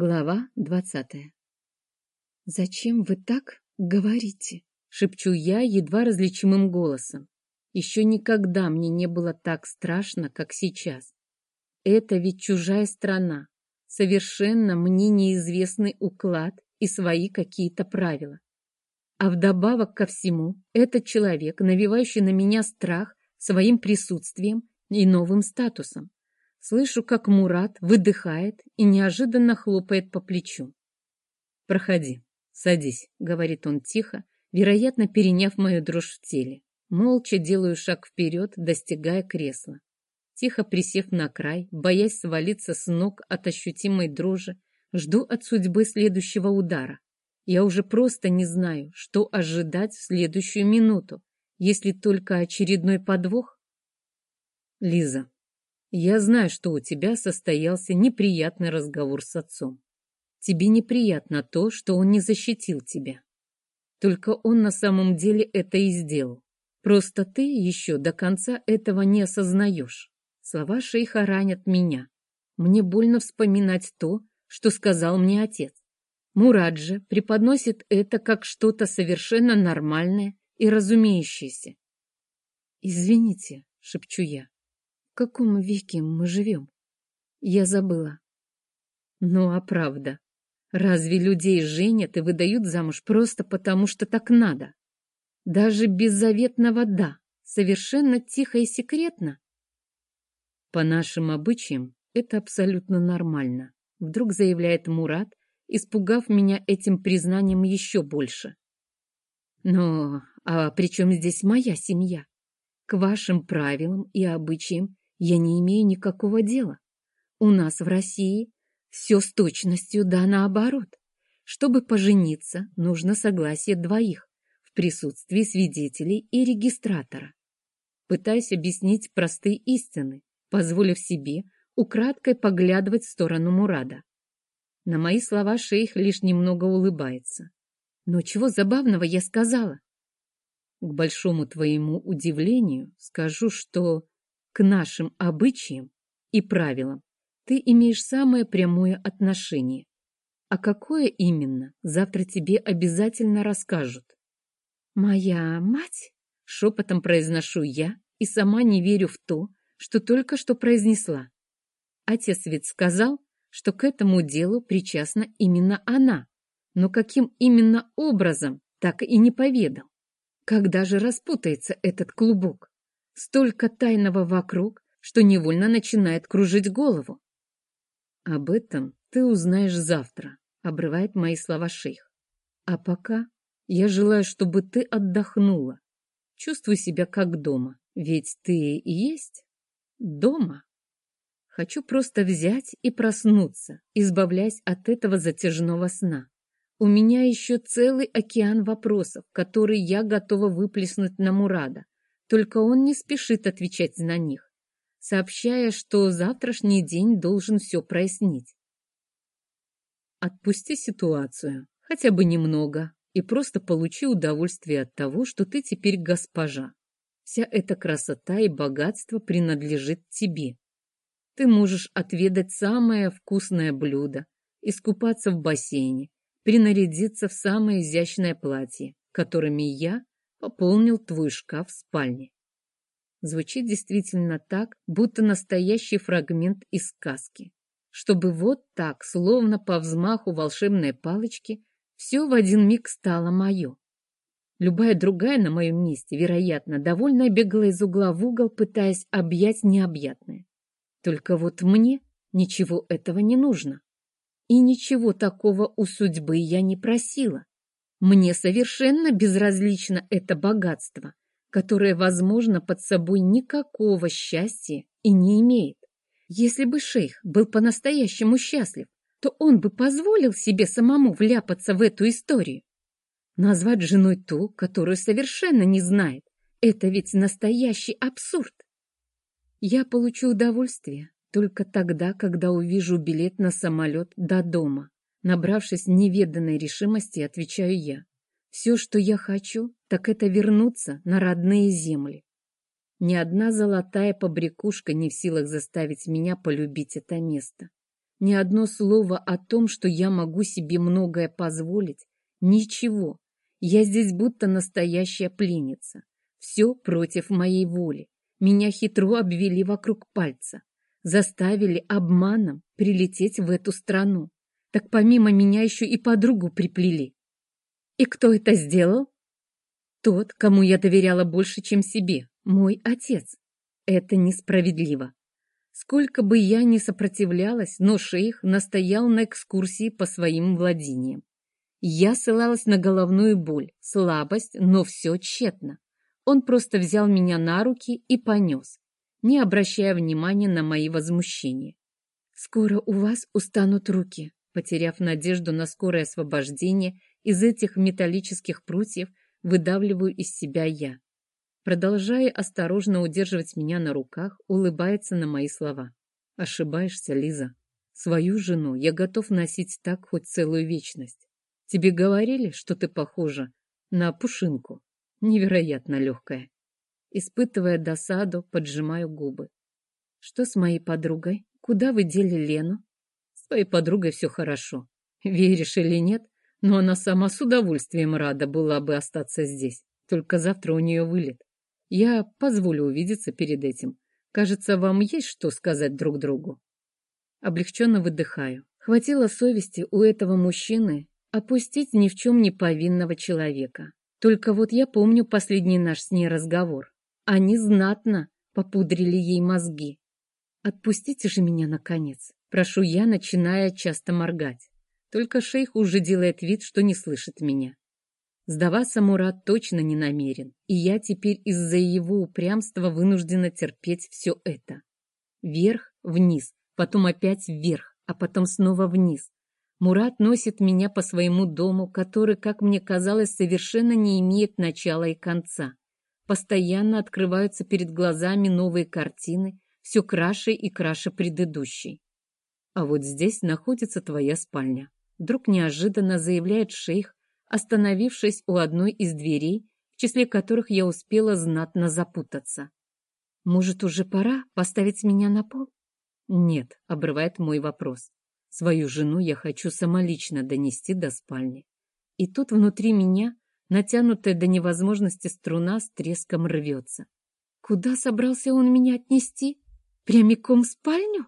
Глава двадцатая. «Зачем вы так говорите?» — шепчу я едва различимым голосом. Еще никогда мне не было так страшно, как сейчас. Это ведь чужая страна, совершенно мне неизвестный уклад и свои какие-то правила. А вдобавок ко всему, этот человек, навевающий на меня страх своим присутствием и новым статусом. Слышу, как Мурат выдыхает и неожиданно хлопает по плечу. «Проходи, садись», — говорит он тихо, вероятно, переняв мою дрожь в теле. Молча делаю шаг вперед, достигая кресла. Тихо присев на край, боясь свалиться с ног от ощутимой дрожи, жду от судьбы следующего удара. Я уже просто не знаю, что ожидать в следующую минуту, если только очередной подвох. Лиза, я знаю, что у тебя состоялся неприятный разговор с отцом. Тебе неприятно то, что он не защитил тебя. Только он на самом деле это и сделал. Просто ты еще до конца этого не осознаешь. Слова шейха ранят меня. Мне больно вспоминать то, что сказал мне отец. Мураджи преподносит это как что-то совершенно нормальное и разумеющееся. «Извините», — шепчу я, каком веке мы живем? Я забыла. Ну а правда, разве людей женят и выдают замуж просто потому, что так надо? Даже без заветного «да», совершенно тихо и секретно? По нашим обычаям это абсолютно нормально, вдруг заявляет Мурат, испугав меня этим признанием еще больше. Но а при чем здесь моя семья? К вашим правилам и обычаям я не имею никакого дела. У нас в России все с точностью да наоборот. Чтобы пожениться, нужно согласие двоих в присутствии свидетелей и регистратора. Пытаюсь объяснить простые истины, позволив себе украдкой поглядывать в сторону Мурада. На мои слова шейх лишь немного улыбается. Но чего забавного я сказала? К большому твоему удивлению скажу, что к нашим обычаям и правилам ты имеешь самое прямое отношение. А какое именно, завтра тебе обязательно расскажут. Моя мать? Шепотом произношу я и сама не верю в то, что только что произнесла. Отец ведь сказал, что к этому делу причастна именно она, но каким именно образом, так и не поведал. Когда же распутается этот клубок? Столько тайного вокруг, что невольно начинает кружить голову. Об этом ты узнаешь завтра, обрывает мои слова шейх. А пока я желаю, чтобы ты отдохнула. Чувствуй себя как дома, ведь ты и есть дома. Хочу просто взять и проснуться, избавляясь от этого затяжного сна. У меня еще целый океан вопросов, которые я готова выплеснуть на Мурада, только он не спешит отвечать на них, сообщая, что завтрашний день должен все прояснить. Отпусти ситуацию, хотя бы немного, и просто получи удовольствие от того, что ты теперь госпожа. Вся эта красота и богатство принадлежит тебе. Ты можешь отведать самое вкусное блюдо, искупаться в бассейне, принарядиться в самое изящное платье, которыми я пополнил твой шкаф в спальне. Звучит действительно так, будто настоящий фрагмент из сказки. Чтобы вот так, словно по взмаху волшебной палочки, все в один миг стало мое. Любая другая на моем месте, вероятно, довольно бегала из угла в угол, пытаясь объять необъятное. Только вот мне ничего этого не нужно. И ничего такого у судьбы я не просила. Мне совершенно безразлично это богатство, которое, возможно, под собой никакого счастья и не имеет. Если бы шейх был по-настоящему счастлив, то он бы позволил себе самому вляпаться в эту историю. Назвать женой ту, которую совершенно не знает, это ведь настоящий абсурд. Я получу удовольствие только тогда, когда увижу билет на самолет до дома. Набравшись неведанной решимости, отвечаю я. Все, что я хочу, так это вернуться на родные земли. Ни одна золотая побрякушка не в силах заставить меня полюбить это место. Ни одно слово о том, что я могу себе многое позволить. Ничего. Я здесь будто настоящая пленница. Все против моей воли. Меня хитро обвели вокруг пальца. Заставили обманом прилететь в эту страну. Так помимо меня еще и подругу приплели. И кто это сделал? Тот, кому я доверяла больше, чем себе. Мой отец. Это несправедливо. Сколько бы я ни сопротивлялась, но шейх настоял на экскурсии по своим владениям. Я ссылалась на головную боль, слабость, но все тщетно. Он просто взял меня на руки и понес, не обращая внимания на мои возмущения. «Скоро у вас устанут руки», потеряв надежду на скорое освобождение из этих металлических прутьев, выдавливаю из себя я. Продолжая осторожно удерживать меня на руках, улыбается на мои слова. Ошибаешься, Лиза. Свою жену я готов носить так хоть целую вечность. Тебе говорили, что ты похожа на пушинку. Невероятно легкая. Испытывая досаду, поджимаю губы. Что с моей подругой? Куда вы дели Лену? Твоей подругой все хорошо. Веришь или нет, но она сама с удовольствием рада была бы остаться здесь. Только завтра у нее вылет. Я позволю увидеться перед этим. Кажется, вам есть что сказать друг другу. Облегченно выдыхаю. Хватило совести у этого мужчины опустить ни в чем не повинного человека. Только вот я помню последний наш с ней разговор. Они знатно попудрили ей мозги. Отпустите же меня, наконец. Прошу я, начиная часто моргать. Только шейх уже делает вид, что не слышит меня. Сдаваться Мурат точно не намерен, и я теперь из-за его упрямства вынуждена терпеть все это. Вверх, вниз, потом опять вверх, а потом снова вниз. Мурат носит меня по своему дому, который, как мне казалось, совершенно не имеет начала и конца. Постоянно открываются перед глазами новые картины, все краше и краше предыдущей. А вот здесь находится твоя спальня. Вдруг неожиданно заявляет шейх, остановившись у одной из дверей, в числе которых я успела знатно запутаться. «Может, уже пора поставить меня на пол?» «Нет», — обрывает мой вопрос. Свою жену я хочу самолично донести до спальни. И тут внутри меня, натянутая до невозможности струна, с треском рвется. Куда собрался он меня отнести? Прямиком в спальню?